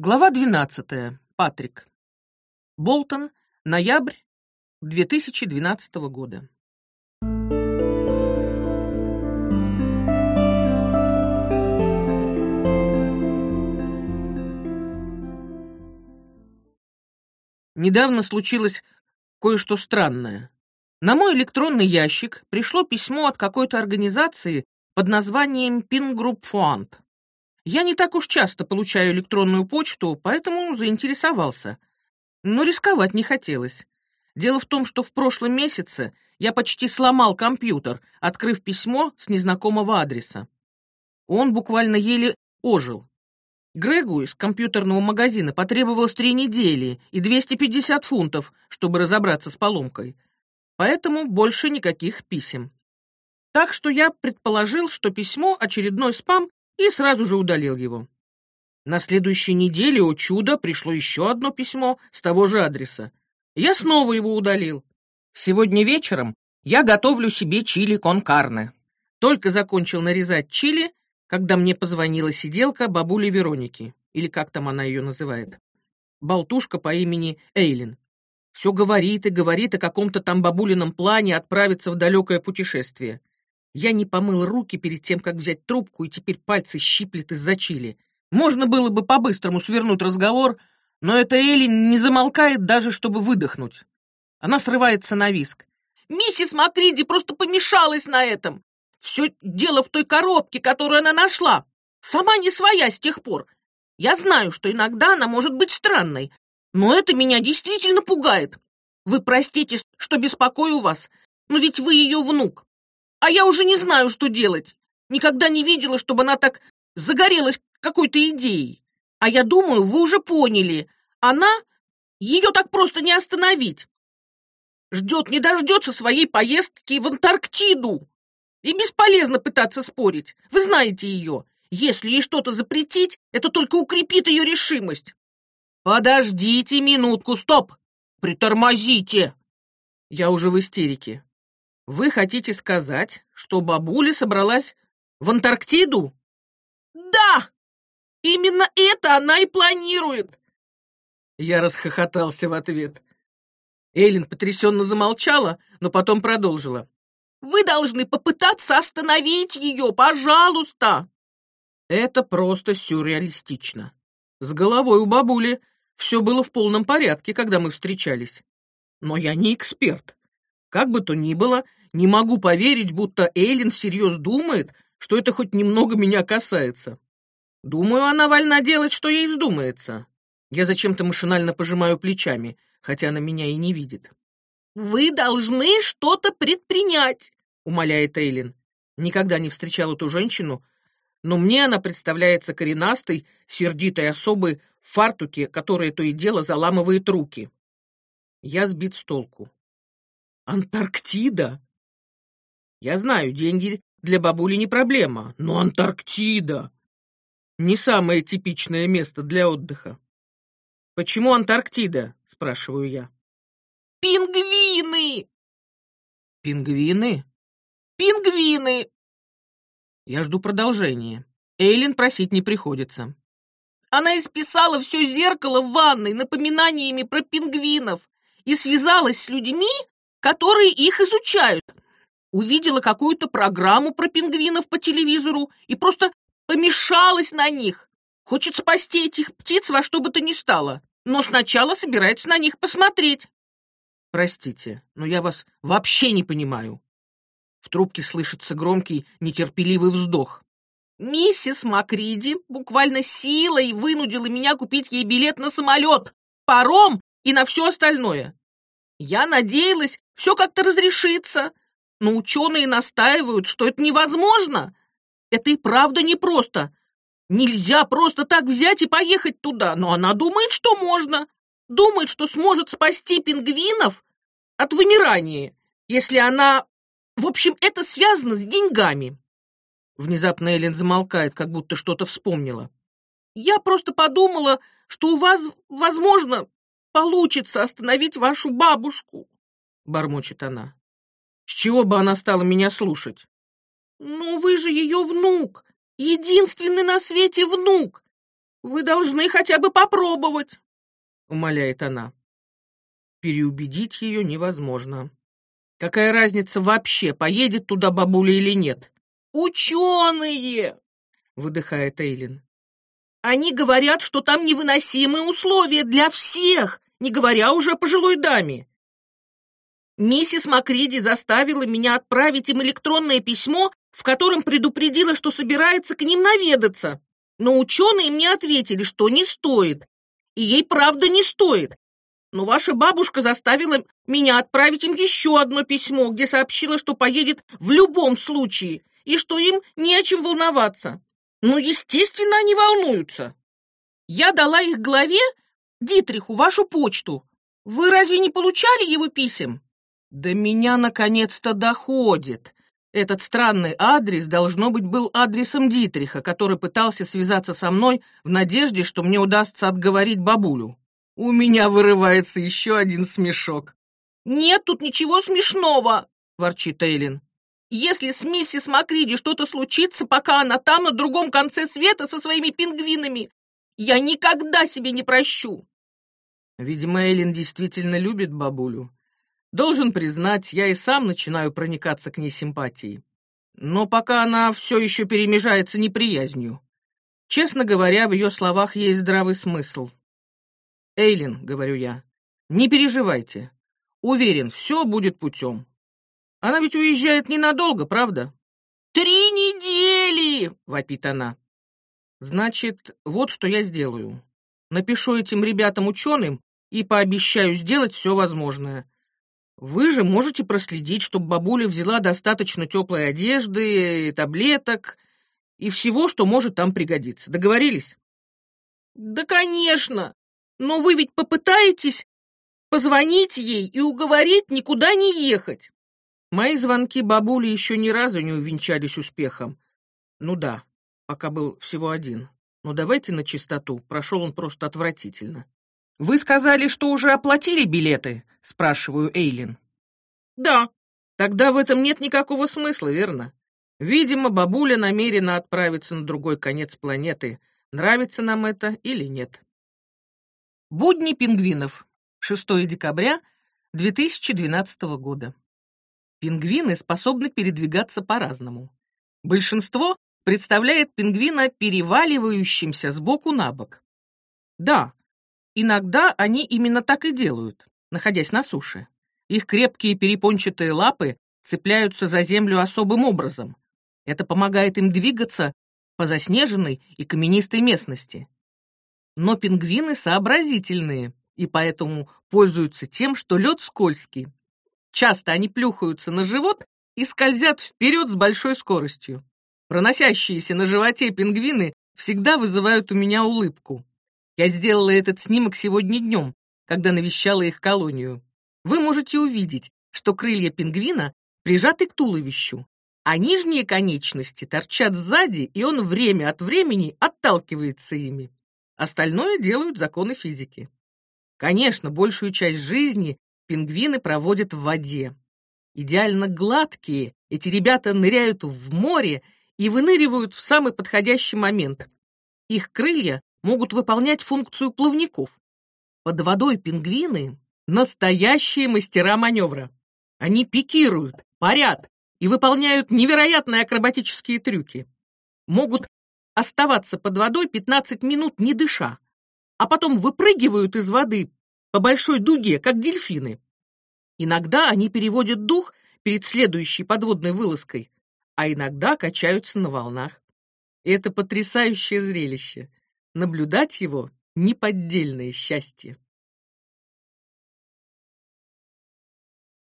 Глава 12. Патрик. Болтон, ноябрь 2012 года. Недавно случилось кое-что странное. На мой электронный ящик пришло письмо от какой-то организации под названием Pingroup Fund. Я не так уж часто получаю электронную почту, поэтому заинтересовался. Но рисковать не хотелось. Дело в том, что в прошлом месяце я почти сломал компьютер, открыв письмо с незнакомого адреса. Он буквально еле ожил. Грегу из компьютерного магазина потребовалось три недели и 250 фунтов, чтобы разобраться с поломкой. Поэтому больше никаких писем. Так что я предположил, что письмо — очередной спам и сразу же удалил его. На следующей неделе, о чудо, пришло еще одно письмо с того же адреса. Я снова его удалил. Сегодня вечером я готовлю себе чили кон карне. Только закончил нарезать чили, когда мне позвонила сиделка бабули Вероники, или как там она ее называет. Болтушка по имени Эйлин. Все говорит и говорит о каком-то там бабулином плане отправиться в далекое путешествие. Я не помыл руки перед тем, как взять трубку, и теперь пальцы щиплет из-за чили. Можно было бы по-быстрому свернуть разговор, но эта Элли не замолкает даже, чтобы выдохнуть. Она срывается на виск. «Миссис Макриди просто помешалась на этом. Все дело в той коробке, которую она нашла. Сама не своя с тех пор. Я знаю, что иногда она может быть странной, но это меня действительно пугает. Вы простите, что беспокою вас, но ведь вы ее внук. А я уже не знаю, что делать. Никогда не видела, чтобы она так загорелась какой-то идеей. А я думаю, вы уже поняли. Она... Ее так просто не остановить. Ждет, не дождется своей поездки в Антарктиду. И бесполезно пытаться спорить. Вы знаете ее. Если ей что-то запретить, это только укрепит ее решимость. Подождите минутку, стоп! Притормозите! Я уже в истерике. Вы хотите сказать, что бабуля собралась в Антарктиду? Да! Именно это она и планирует. Я расхохотался в ответ. Эллен потрясенно замолчала, но потом продолжила. Вы должны попытаться остановить ее, пожалуйста. Это просто сюрреалистично. С головой у бабули все было в полном порядке, когда мы встречались. Но я не эксперт. Как бы то ни было, не могу поверить, будто Эйлин всерьез думает, что это хоть немного меня касается. Думаю, она вольна делать, что ей вздумается. Я зачем-то машинально пожимаю плечами, хотя она меня и не видит. «Вы должны что-то предпринять», — умоляет Эйлин. Никогда не встречал эту женщину, но мне она представляется коренастой, сердитой особой в фартуке, которая то и дело заламывает руки. Я сбит с толку. Антарктида? Я знаю, деньги для бабули не проблема, но Антарктида не самое типичное место для отдыха. Почему Антарктида? спрашиваю я. Пингвины! Пингвины? Пингвины! Я жду продолжения. Эйлин просить не приходится. Она исписала все зеркало в ванной напоминаниями про пингвинов и связалась с людьми, которые их изучают увидела какую-то программу про пингвинов по телевизору и просто помешалась на них. Хочет спасти этих птиц во что бы то ни стало, но сначала собирается на них посмотреть. Простите, но я вас вообще не понимаю. В трубке слышится громкий, нетерпеливый вздох. Миссис Макриди буквально силой вынудила меня купить ей билет на самолет, паром и на все остальное. Я надеялась, все как-то разрешится, но ученые настаивают, что это невозможно. Это и правда непросто. Нельзя просто так взять и поехать туда, но она думает, что можно. Думает, что сможет спасти пингвинов от вымирания, если она... В общем, это связано с деньгами. Внезапно Эллен замолкает, как будто что-то вспомнила. Я просто подумала, что у вас, возможно, получится остановить вашу бабушку, бормочет она. С чего бы она стала меня слушать? Ну, вы же ее внук, единственный на свете внук. Вы должны хотя бы попробовать, умоляет она. Переубедить ее невозможно. Какая разница вообще, поедет туда бабуля или нет? Ученые! выдыхает Эйлин. Они говорят, что там невыносимые условия для всех, не говоря уже о пожилой даме. Миссис Макриди заставила меня отправить им электронное письмо, в котором предупредила, что собирается к ним наведаться. Но ученые мне ответили, что не стоит. И ей правда не стоит. Но ваша бабушка заставила меня отправить им еще одно письмо, где сообщила, что поедет в любом случае, и что им не о чем волноваться. Ну, естественно, они волнуются. Я дала их главе, Дитриху, вашу почту. Вы разве не получали его писем? До меня наконец-то доходит. Этот странный адрес, должно быть, был адресом Дитриха, который пытался связаться со мной в надежде, что мне удастся отговорить бабулю. У меня вырывается еще один смешок. «Нет тут ничего смешного!» — ворчит Эйлин. «Если с миссис Макриди что-то случится, пока она там, на другом конце света, со своими пингвинами, я никогда себе не прощу!» Видимо, Эйлин действительно любит бабулю. Должен признать, я и сам начинаю проникаться к ней симпатией. Но пока она все еще перемежается неприязнью. Честно говоря, в ее словах есть здравый смысл. «Эйлин», — говорю я, — «не переживайте. Уверен, все будет путем. Она ведь уезжает ненадолго, правда?» «Три недели!» — вопит она. «Значит, вот что я сделаю. Напишу этим ребятам-ученым и пообещаю сделать все возможное. Вы же можете проследить, чтобы бабуля взяла достаточно теплой одежды, таблеток и всего, что может там пригодиться. Договорились? Да, конечно. Но вы ведь попытаетесь позвонить ей и уговорить никуда не ехать. Мои звонки бабуле еще ни разу не увенчались успехом. Ну да, пока был всего один. Но давайте на чистоту, прошел он просто отвратительно. «Вы сказали, что уже оплатили билеты?» — спрашиваю Эйлин. «Да». «Тогда в этом нет никакого смысла, верно? Видимо, бабуля намерена отправиться на другой конец планеты. Нравится нам это или нет?» Будни пингвинов. 6 декабря 2012 года. Пингвины способны передвигаться по-разному. Большинство представляет пингвина переваливающимся с боку на бок. Да, Иногда они именно так и делают, находясь на суше. Их крепкие перепончатые лапы цепляются за землю особым образом. Это помогает им двигаться по заснеженной и каменистой местности. Но пингвины сообразительные и поэтому пользуются тем, что лед скользкий. Часто они плюхаются на живот и скользят вперед с большой скоростью. Проносящиеся на животе пингвины всегда вызывают у меня улыбку. Я сделала этот снимок сегодня днем, когда навещала их колонию. Вы можете увидеть, что крылья пингвина прижаты к туловищу, а нижние конечности торчат сзади, и он время от времени отталкивается ими. Остальное делают законы физики. Конечно, большую часть жизни пингвины проводят в воде. Идеально гладкие, эти ребята ныряют в море и выныривают в самый подходящий момент. Их крылья могут выполнять функцию плавников. Под водой пингвины — настоящие мастера маневра. Они пикируют, парят и выполняют невероятные акробатические трюки. Могут оставаться под водой 15 минут не дыша, а потом выпрыгивают из воды по большой дуге, как дельфины. Иногда они переводят дух перед следующей подводной вылазкой, а иногда качаются на волнах. Это потрясающее зрелище. Наблюдать его — неподдельное счастье.